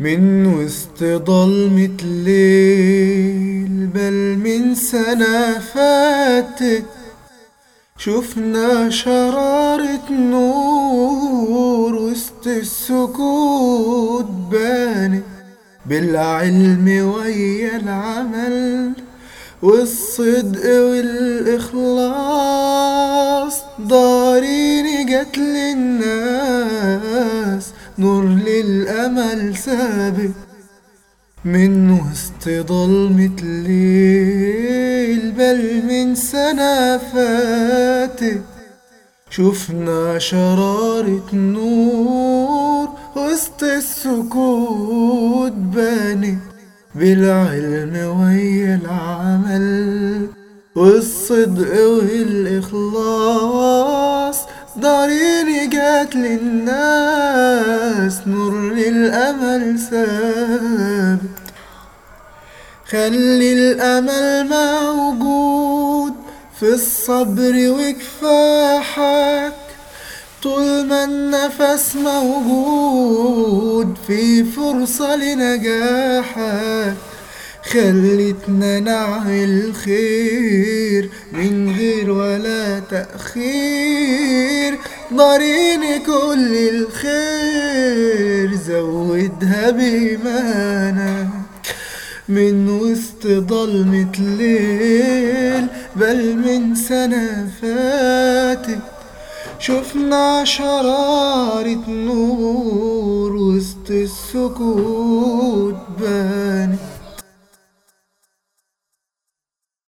من وسط ضلمة ليل بل من سنة فاتت. شفنا شرارة نور وسط السكوت بانت. بالعلم ويا العمل والصدق والإخلاص. ضارين جت للناس نور للأمل سابق من وسط ضلمة ليل بل من سنة فاتت. شفنا شرارة نور وسط السكوت بانت. بالعلم ويا العمل والصدق والإخلاص ضارين جات للناس نور للأمل ثابت خلي الأمل موجود في الصبر وكفاحك. طول ما النفس موجود في فرصة لنجاحك. خلتنا نعمل خير من غير ولا تأخير. ضارين كل الخير زودها بإيمانك. من وسط ضلمة ليل بل من سنة فاتت. شفنا شرارة نور وسط السكوت بانت.